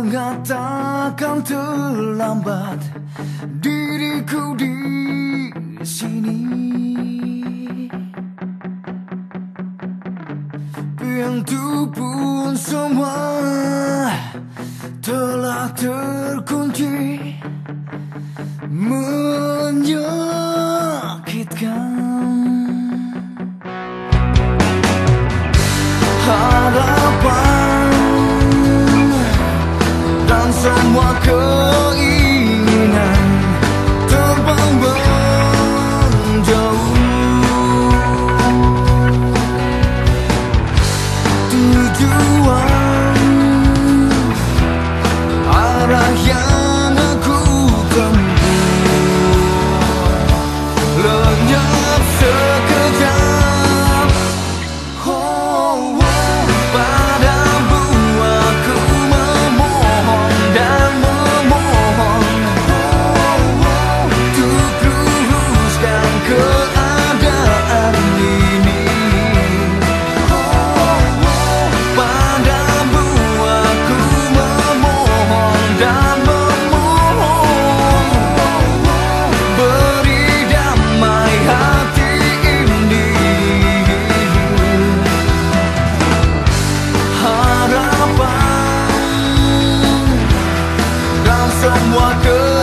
mengatakan terlambat diriku di sini. Pintu pun semua telah terkunci somewhat good. 送我歌